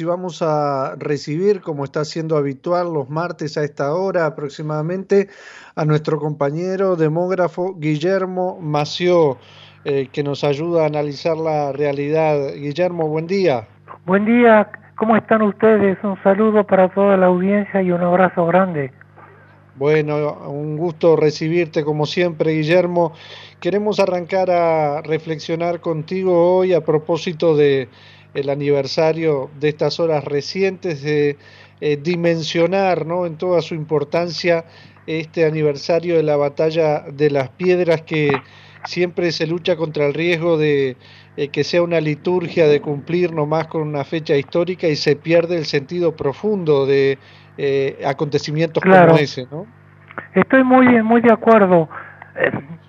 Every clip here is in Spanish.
Y vamos a recibir, como está siendo habitual los martes a esta hora aproximadamente, a nuestro compañero demógrafo Guillermo Mació, eh, que nos ayuda a analizar la realidad. Guillermo, buen día. Buen día, ¿cómo están ustedes? Un saludo para toda la audiencia y un abrazo grande. Bueno, un gusto recibirte como siempre, Guillermo. Queremos arrancar a reflexionar contigo hoy a propósito de el aniversario de estas horas recientes, de eh, dimensionar ¿no? en toda su importancia este aniversario de la batalla de las piedras que siempre se lucha contra el riesgo de eh, que sea una liturgia de cumplir nomás con una fecha histórica y se pierde el sentido profundo de eh, acontecimientos como ese, ¿no? Estoy muy, muy de acuerdo.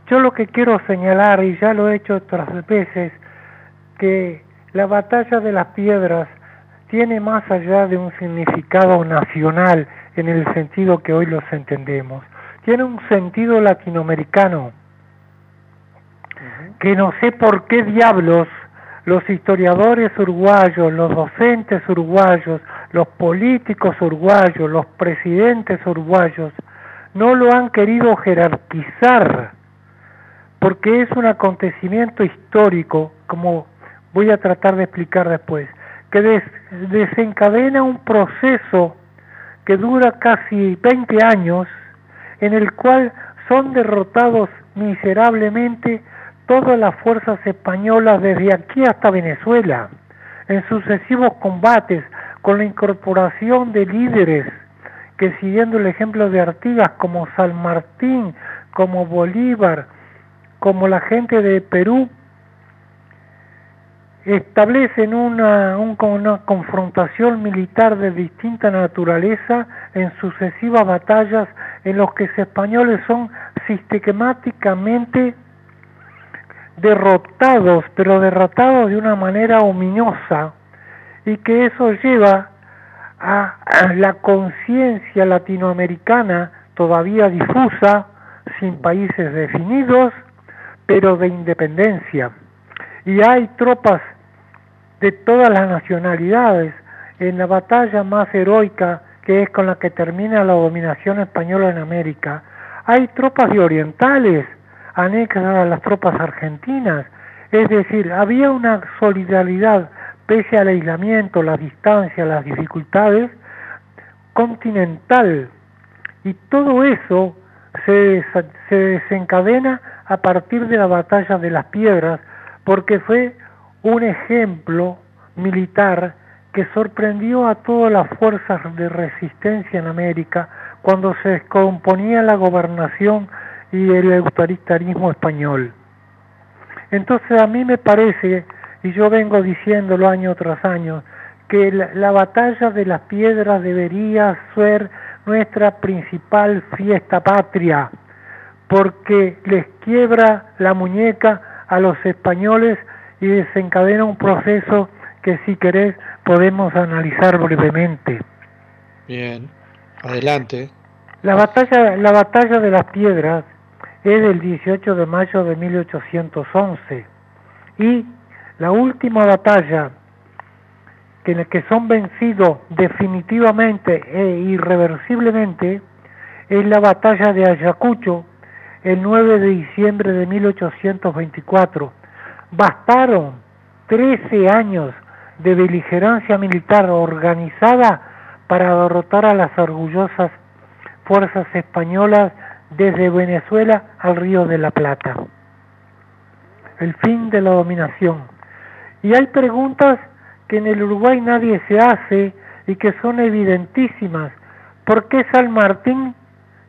Yo lo que quiero señalar, y ya lo he hecho otras veces, que la batalla de las piedras tiene más allá de un significado nacional en el sentido que hoy los entendemos. Tiene un sentido latinoamericano que no sé por qué diablos los historiadores uruguayos, los docentes uruguayos, los políticos uruguayos, los presidentes uruguayos, no lo han querido jerarquizar, porque es un acontecimiento histórico, como voy a tratar de explicar después, que desencadena un proceso que dura casi 20 años, en el cual son derrotados miserablemente todas las fuerzas españolas desde aquí hasta Venezuela, en sucesivos combates con la incorporación de líderes que siguiendo el ejemplo de Artigas como San Martín, como Bolívar, como la gente de Perú, establecen una, una confrontación militar de distinta naturaleza en sucesivas batallas en los que los españoles son sistemáticamente derrotados, pero derrotados de una manera ominosa, y que eso lleva a la conciencia latinoamericana todavía difusa, sin países definidos, pero de independencia. Y hay tropas de todas las nacionalidades en la batalla más heroica que es con la que termina la dominación española en América. Hay tropas de orientales anexas a las tropas argentinas, es decir, había una solidaridad pese al aislamiento, la distancia, las dificultades, continental. Y todo eso se, se desencadena a partir de la batalla de las piedras, porque fue un ejemplo militar que sorprendió a todas las fuerzas de resistencia en América cuando se descomponía la gobernación y el autoritarismo español. Entonces a mí me parece, y yo vengo diciéndolo año tras año, que la, la batalla de las piedras debería ser nuestra principal fiesta patria, porque les quiebra la muñeca a los españoles y desencadena un proceso que si querés podemos analizar brevemente. Bien, adelante. La batalla, la batalla de las piedras es del 18 de mayo de 1811 y la última batalla en la que son vencidos definitivamente e irreversiblemente es la batalla de Ayacucho el 9 de diciembre de 1824 Bastaron 13 años de beligerancia militar organizada para derrotar a las orgullosas fuerzas españolas desde Venezuela al Río de la Plata. El fin de la dominación. Y hay preguntas que en el Uruguay nadie se hace y que son evidentísimas. ¿Por qué San Martín,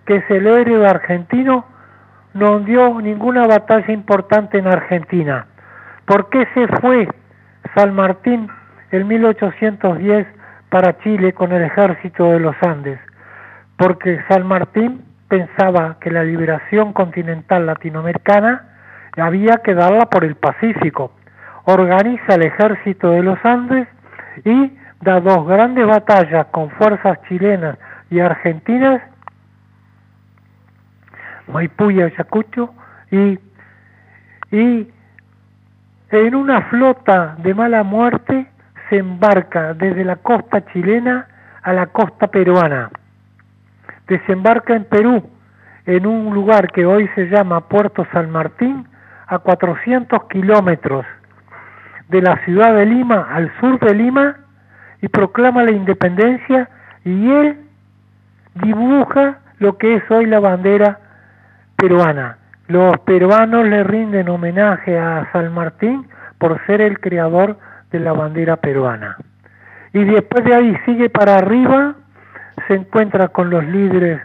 que es el héroe argentino, no dio ninguna batalla importante en Argentina? ¿Por qué se fue San Martín en 1810 para Chile con el ejército de los Andes? Porque San Martín pensaba que la liberación continental latinoamericana había que darla por el Pacífico. Organiza el ejército de los Andes y da dos grandes batallas con fuerzas chilenas y argentinas, Maipú y Ayacucho, y, y en una flota de mala muerte se embarca desde la costa chilena a la costa peruana. Desembarca en Perú, en un lugar que hoy se llama Puerto San Martín, a 400 kilómetros de la ciudad de Lima, al sur de Lima, y proclama la independencia y él dibuja lo que es hoy la bandera peruana. Los peruanos le rinden homenaje a San Martín por ser el creador de la bandera peruana. Y después de ahí sigue para arriba, se encuentra con los líderes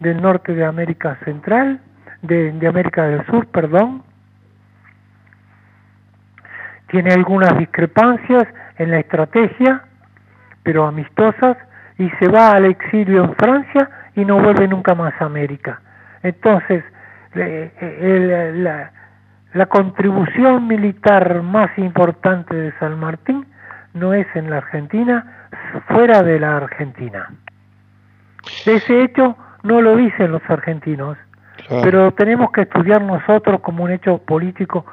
del norte de América Central, de, América del Sur, perdón. Tiene algunas discrepancias en la estrategia, pero amistosas, y se va al exilio en Francia y no vuelve nunca más a América. Entonces, la, la contribución militar más importante de San Martín no es en la Argentina, fuera de la Argentina. Ese hecho no lo dicen los argentinos, pero tenemos que estudiar nosotros como un hecho político,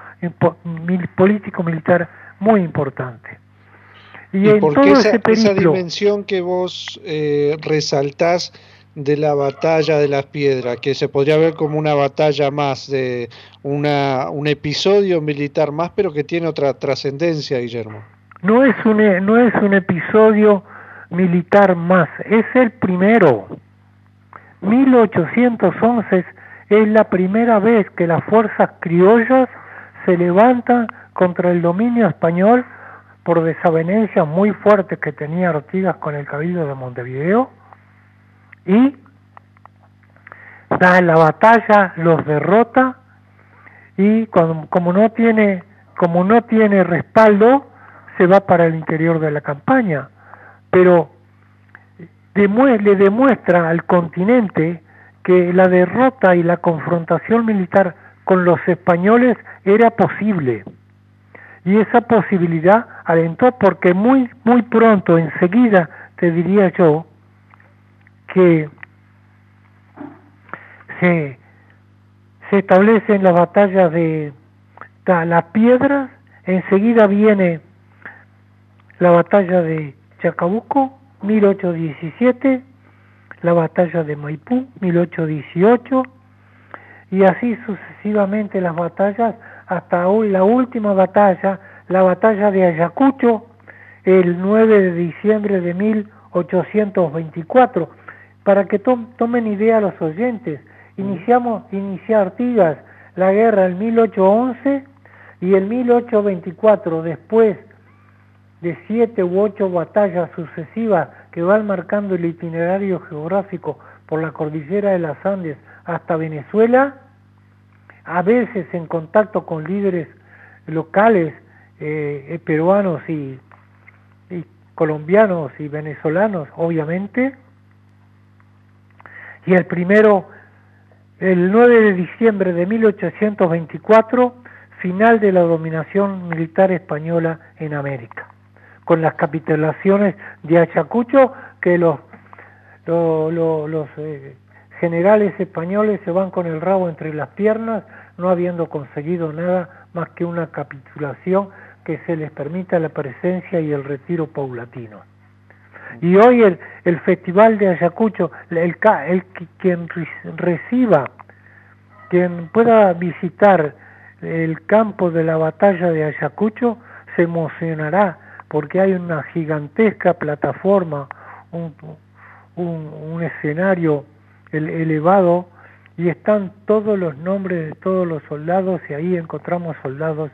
político militar muy importante. Y, en todo esa, ese esa dimensión que vos eh, resaltás de la batalla de las piedras, que se podría ver como una batalla más, de una, un episodio militar más, pero que tiene otra trascendencia, Guillermo. No es, un, no es un episodio militar más, es el primero. 1811 es la primera vez que las fuerzas criollas se levantan contra el dominio español por desavenencias muy fuertes que tenía Artigas con el Cabildo de Montevideo y da la batalla, los derrota y como no tiene como no tiene respaldo se va para el interior de la campaña. Pero le demuestra al continente que la derrota y la confrontación militar con los españoles era posible. Y esa posibilidad alentó porque muy muy pronto enseguida te diría yo que se, se establece en la batalla de las piedras, enseguida viene la batalla de Chacabuco, 1817, la batalla de Maipú, 1818, y así sucesivamente las batallas hasta hoy, la última batalla, la batalla de Ayacucho, el 9 de diciembre de 1824 para que tomen idea los oyentes. Iniciamos, inicia Artigas la guerra en 1811 y en 1824, después de siete u ocho batallas sucesivas que van marcando el itinerario geográfico por la cordillera de las Andes hasta Venezuela, a veces en contacto con líderes locales eh, peruanos y colombianos y venezolanos, obviamente, y el primero, el 9 de diciembre de 1824, final de la dominación militar española en América, con las capitulaciones de Ayacucho que los, eh, generales españoles se van con el rabo entre las piernas, no habiendo conseguido nada más que una capitulación que se les permita la presencia y el retiro paulatino. Y hoy el, el Festival de Ayacucho, el, el, quien reciba, quien pueda visitar el campo de la batalla de Ayacucho, se emocionará porque hay una gigantesca plataforma, un, un, escenario elevado y están todos los nombres de todos los soldados y ahí encontramos soldados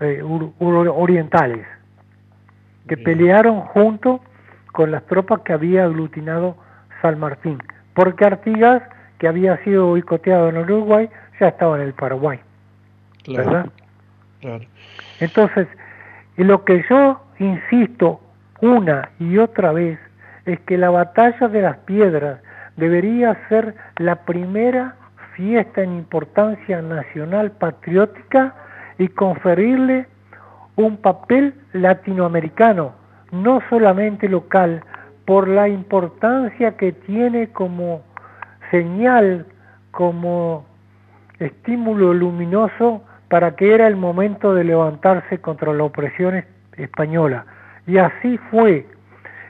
eh, orientales que pelearon junto con las tropas que había aglutinado San Martín, porque Artigas, que había sido boicoteado en Uruguay, ya estaba en el Paraguay. ¿Verdad? Claro. Entonces, lo que yo insisto una y otra vez es que la batalla de las piedras debería ser la primera fiesta en importancia nacional patriótica y conferirle un papel latinoamericano, no solamente local, por la importancia que tiene como señal, como estímulo luminoso para que era el momento de levantarse contra la opresión española. Y así fue.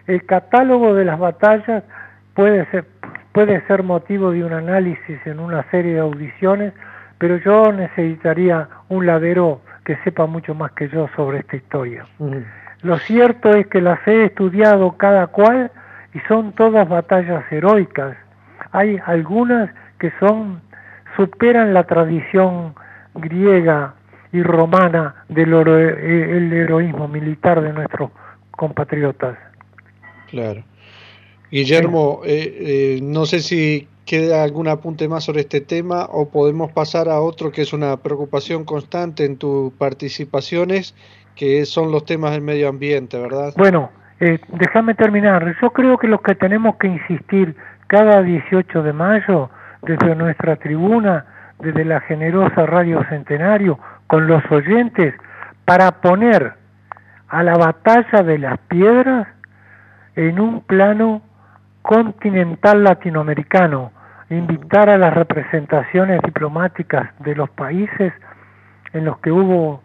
El catálogo de las batallas puede ser, puede ser motivo de un análisis en una serie de audiciones, pero yo necesitaría un ladero que sepa mucho más que yo sobre esta historia. Lo cierto es que las he estudiado cada cual y son todas batallas heroicas. Hay algunas que son superan la tradición griega y romana del eh, el heroísmo militar de nuestros compatriotas. Claro. Guillermo, eh, eh, no sé si queda algún apunte más sobre este tema o podemos pasar a otro que es una preocupación constante en tus participaciones, que son los temas del medio ambiente, ¿verdad? Bueno, eh, déjame terminar. Yo creo que lo que tenemos que insistir cada 18 de mayo desde nuestra tribuna, desde la generosa Radio Centenario, con los oyentes, para poner a la batalla de las piedras en un plano continental latinoamericano, invitar a las representaciones diplomáticas de los países en los que hubo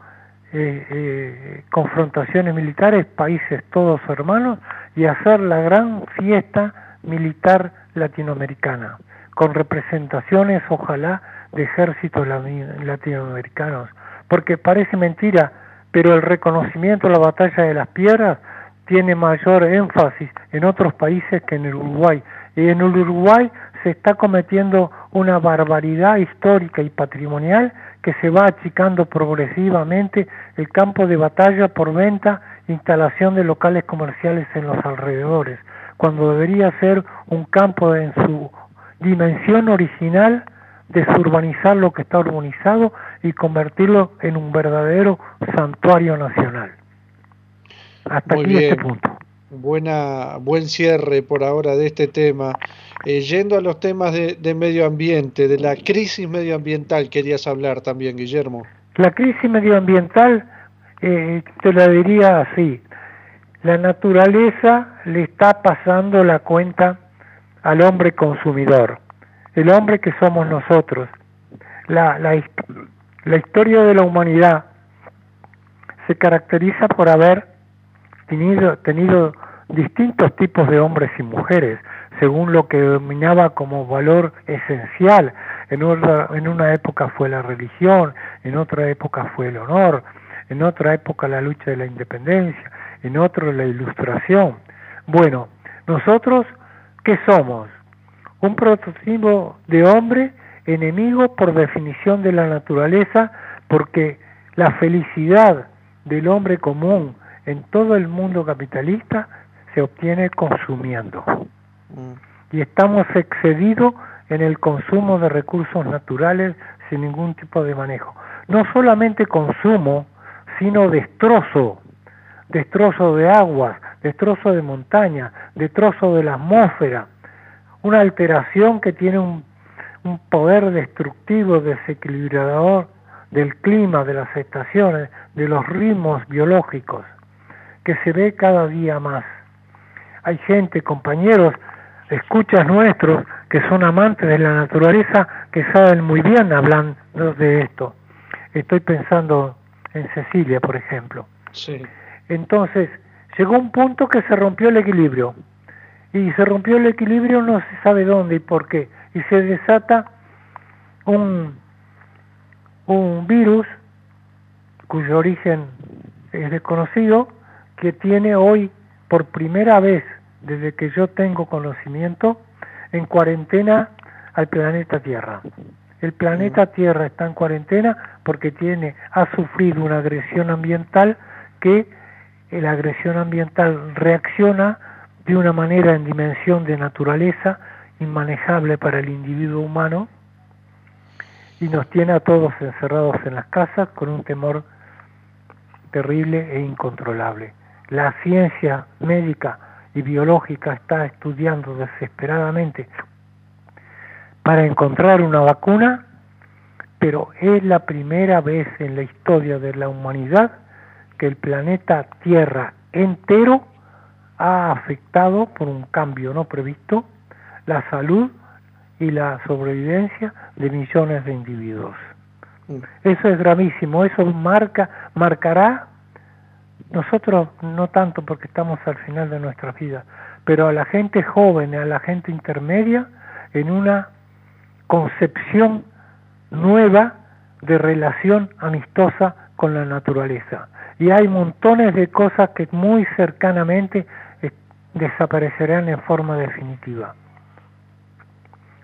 eh, eh, confrontaciones militares, países todos hermanos, y hacer la gran fiesta militar latinoamericana, con representaciones, ojalá, de ejércitos latinoamericanos. Porque parece mentira, pero el reconocimiento de la batalla de las piedras tiene mayor énfasis en otros países que en el Uruguay. Y en el Uruguay se está cometiendo una barbaridad histórica y patrimonial que se va achicando progresivamente el campo de batalla por venta, instalación de locales comerciales en los alrededores, cuando debería ser un campo en su dimensión original, desurbanizar lo que está urbanizado y convertirlo en un verdadero santuario nacional. Hasta aquí este punto. Buena, buen cierre por ahora de este tema. Eh, yendo a los temas de, medio ambiente, de la crisis medioambiental, querías hablar también, Guillermo. La crisis medioambiental, eh, te la diría así, la naturaleza le está pasando la cuenta al hombre consumidor, el hombre que somos nosotros. La, la, la historia de la humanidad se caracteriza por haber tenido, tenido distintos tipos de hombres y mujeres, según lo que dominaba como valor esencial. En una, en una época fue la religión, en otra época fue el honor, en otra época la lucha de la independencia, en otra la ilustración. Bueno, nosotros, ¿qué somos? Un prototipo de hombre enemigo por definición de la naturaleza, porque la felicidad del hombre común, en todo el mundo capitalista se obtiene consumiendo. Mm. Y estamos excedidos en el consumo de recursos naturales sin ningún tipo de manejo. No solamente consumo, sino destrozo, destrozo de aguas, destrozo de montaña, destrozo de la atmósfera, una alteración que tiene un, un poder destructivo, desequilibrador del clima, de las estaciones, de los ritmos biológicos que se ve cada día más. Hay gente, compañeros, escuchas nuestros que son amantes de la naturaleza que saben muy bien hablando de esto. Estoy pensando en Cecilia, por ejemplo. Sí. Entonces, llegó un punto que se rompió el equilibrio. Y se rompió el equilibrio no se sabe dónde y por qué. Y se desata un, un virus cuyo origen es desconocido, que tiene hoy por primera vez desde que yo tengo conocimiento en cuarentena al planeta Tierra. El planeta Tierra está en cuarentena porque tiene ha sufrido una agresión ambiental que la agresión ambiental reacciona de una manera en dimensión de naturaleza inmanejable para el individuo humano y nos tiene a todos encerrados en las casas con un temor terrible e incontrolable la ciencia médica y biológica está estudiando desesperadamente para encontrar una vacuna, pero es la primera vez en la historia de la humanidad que el planeta Tierra entero ha afectado por un cambio no previsto la salud y la sobrevivencia de millones de individuos. Mm. Eso es gravísimo, eso marca, marcará nosotros no tanto porque estamos al final de nuestra vida, pero a la gente joven, a la gente intermedia, en una concepción nueva de relación amistosa con la naturaleza. Y hay montones de cosas que muy cercanamente eh, desaparecerán en forma definitiva,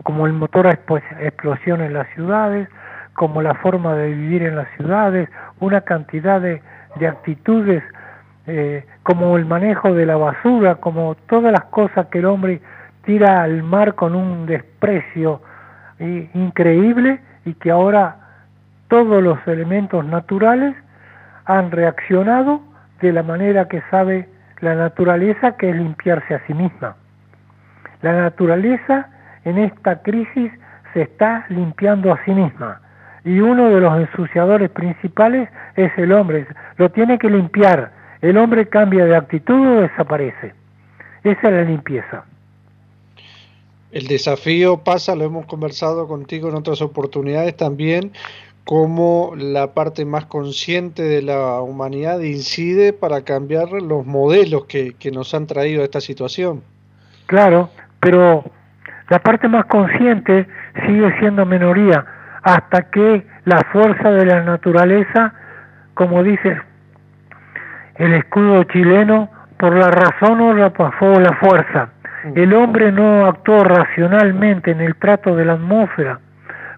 como el motor a explosión en las ciudades, como la forma de vivir en las ciudades, una cantidad de, actitudes eh, como el manejo de la basura, como todas las cosas que el hombre tira al mar con un desprecio eh, increíble y que ahora todos los elementos naturales han reaccionado de la manera que sabe la naturaleza, que es limpiarse a sí misma. La naturaleza en esta crisis se está limpiando a sí misma y uno de los ensuciadores principales es el hombre. Lo tiene que limpiar. El hombre cambia de actitud o desaparece. Esa es la limpieza. El desafío pasa, lo hemos conversado contigo en otras oportunidades también, cómo la parte más consciente de la humanidad incide para cambiar los modelos que, que nos han traído a esta situación. Claro, pero la parte más consciente sigue siendo minoría hasta que la fuerza de la naturaleza, como dice el escudo chileno, por la razón o la, la fuerza. Mm. El hombre no actuó racionalmente en el trato de la atmósfera,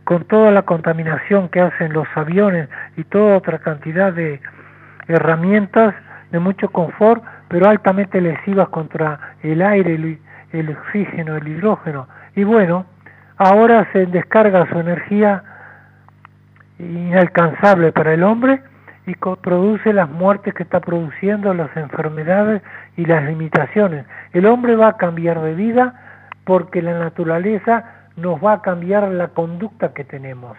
con toda la contaminación que hacen los aviones y toda otra cantidad de herramientas de mucho confort, pero altamente lesivas contra el aire, el, el oxígeno, el hidrógeno. Y bueno, ahora se descarga su energía inalcanzable para el hombre y produce las muertes que está produciendo, las enfermedades y las limitaciones. El hombre va a cambiar de vida porque la naturaleza nos va a cambiar la conducta que tenemos.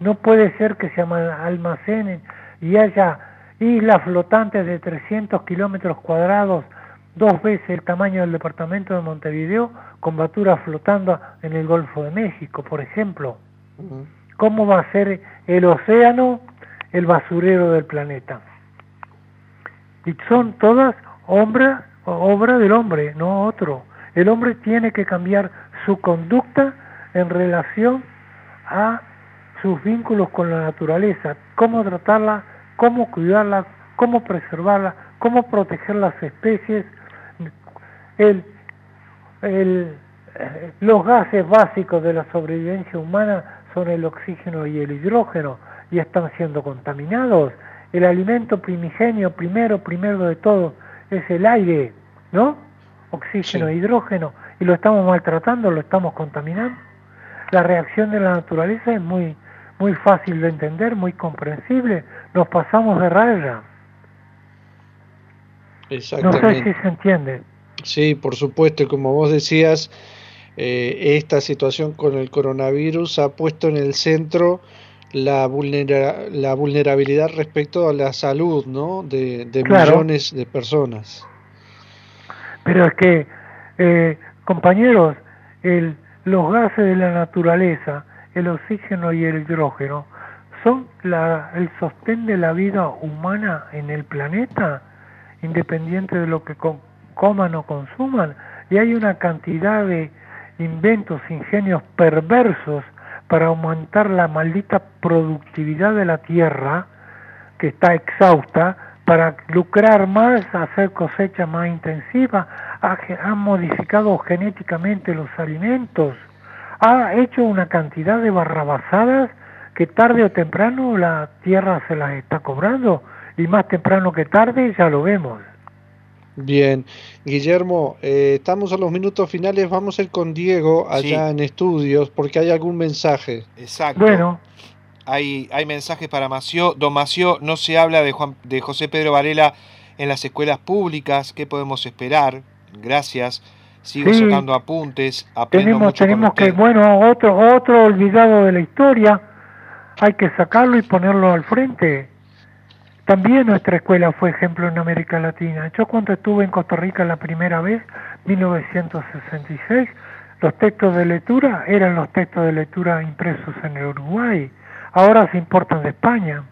No puede ser que se almacenen y haya islas flotantes de 300 kilómetros cuadrados, dos veces el tamaño del departamento de Montevideo, con baturas flotando en el Golfo de México, por ejemplo cómo va a ser el océano el basurero del planeta. Y son todas obras obra del hombre, no otro. El hombre tiene que cambiar su conducta en relación a sus vínculos con la naturaleza, cómo tratarla, cómo cuidarla, cómo preservarla, cómo proteger las especies, el, el, eh, los gases básicos de la sobrevivencia humana son el oxígeno y el hidrógeno y están siendo contaminados. El alimento primigenio, primero, primero de todo, es el aire, ¿no? Oxígeno e hidrógeno, y lo estamos maltratando, lo estamos contaminando. La reacción de la naturaleza es muy, muy fácil de entender, muy comprensible. Nos pasamos de raya. No sé si se entiende. Sí, por supuesto, como vos decías, eh, esta situación con el coronavirus ha puesto en el centro la, la vulnerabilidad respecto a la salud ¿no? de, millones de personas. Pero es que, eh, compañeros, el, los gases de la naturaleza, el oxígeno y el hidrógeno, son la, el sostén de la vida humana en el planeta, independiente de lo que coman o consuman. Y hay una cantidad de, inventos, ingenios perversos para aumentar la maldita productividad de la tierra, que está exhausta, para lucrar más, hacer cosecha más intensiva, han modificado genéticamente los alimentos, ha hecho una cantidad de barrabasadas que tarde o temprano la tierra se las está cobrando y más temprano que tarde ya lo vemos. Bien, Guillermo, eh, estamos a los minutos finales, vamos a ir con Diego allá en estudios porque hay algún mensaje. Exacto. Bueno. Hay, hay mensajes para Mació. Don Mació, no se habla de, Juan, de José Pedro Varela en las escuelas públicas, ¿qué podemos esperar? Gracias. Sigo sacando apuntes, aprendo tenemos, tenemos que, bueno, otro, otro olvidado de la historia, hay que sacarlo y ponerlo al frente. También nuestra escuela fue ejemplo en América Latina. Yo cuando estuve en Costa Rica la primera vez, 1966, los textos de lectura eran los textos de lectura impresos en el Uruguay. Ahora se importan de España.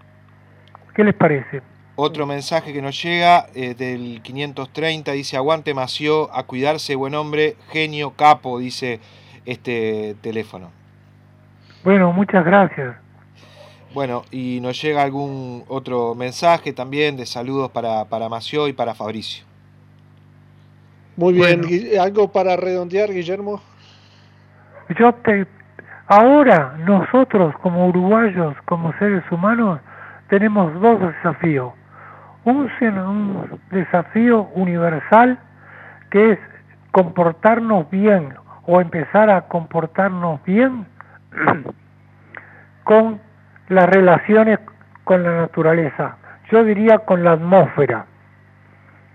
¿Qué les parece? Otro mensaje que nos llega eh, del 530 dice, aguante Mació, a cuidarse, buen hombre, genio, capo, dice este teléfono. Bueno, muchas gracias. Bueno, y nos llega algún otro mensaje también de saludos para, para Mació y para Fabricio. Muy bien, ¿algo para redondear, Guillermo? Yo te, ahora nosotros como uruguayos, como seres humanos, tenemos dos desafíos un, desafío universal que es comportarnos bien o empezar a comportarnos bien con las relaciones con la naturaleza. Yo diría con la atmósfera,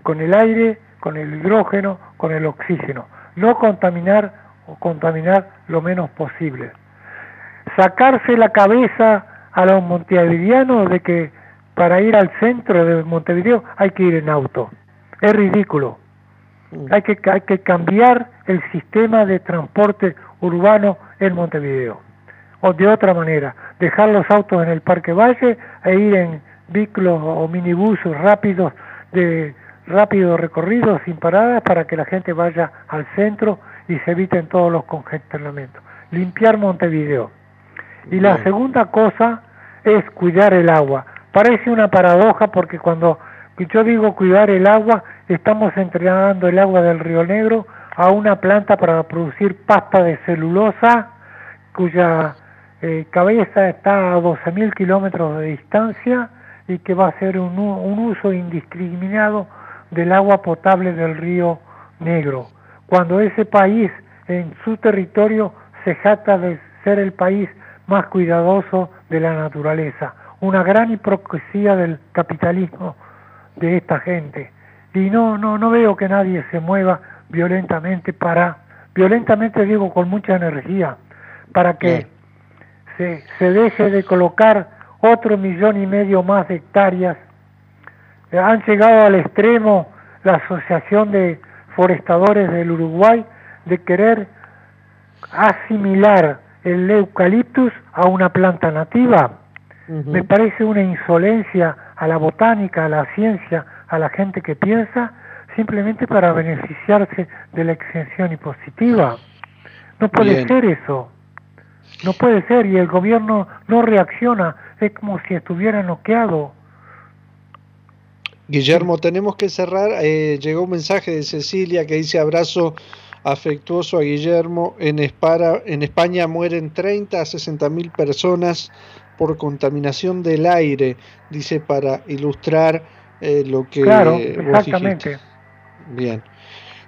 con el aire, con el hidrógeno, con el oxígeno. No contaminar o contaminar lo menos posible. Sacarse la cabeza a los montevideanos de que para ir al centro de Montevideo hay que ir en auto. Es ridículo. Mm. Hay que, hay que cambiar el sistema de transporte urbano en Montevideo. O de otra manera, dejar los autos en el Parque Valle e ir en vehículos o minibuses rápidos de rápido recorrido sin paradas para que la gente vaya al centro y se eviten todos los congestionamientos. Limpiar Montevideo. Y la segunda cosa es cuidar el agua. Parece una paradoja porque cuando yo digo cuidar el agua, estamos entregando el agua del Río Negro a una planta para producir pasta de celulosa cuya eh, cabeza está a 12.000 kilómetros de distancia y que va a ser un, un uso indiscriminado del agua potable del Río Negro. Cuando ese país en su territorio se jata de ser el país más cuidadoso de la naturaleza una gran hipocresía del capitalismo de esta gente. Y no, no, no veo que nadie se mueva violentamente para, violentamente digo con mucha energía, para que se, se deje de colocar otro millón y medio más de hectáreas. Han llegado al extremo la Asociación de Forestadores del Uruguay de querer asimilar el eucaliptus a una planta nativa me parece una insolencia a la botánica, a la ciencia, a la gente que piensa, simplemente para beneficiarse de la exención impositiva. No puede ser eso. No puede ser y el gobierno no reacciona, es como si estuviera noqueado. Guillermo, tenemos que cerrar. Eh, llegó un mensaje de Cecilia que dice abrazo afectuoso a Guillermo. En, en España mueren 30 a 60 mil personas por contaminación del aire, dice para ilustrar eh, lo que claro, exactamente. Bien.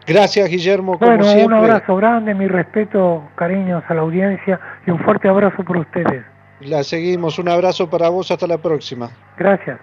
Gracias, Guillermo. Como bueno, un abrazo grande, mi respeto, cariños a la audiencia y un fuerte abrazo por ustedes. La seguimos. Un abrazo para vos. Hasta la próxima. Gracias.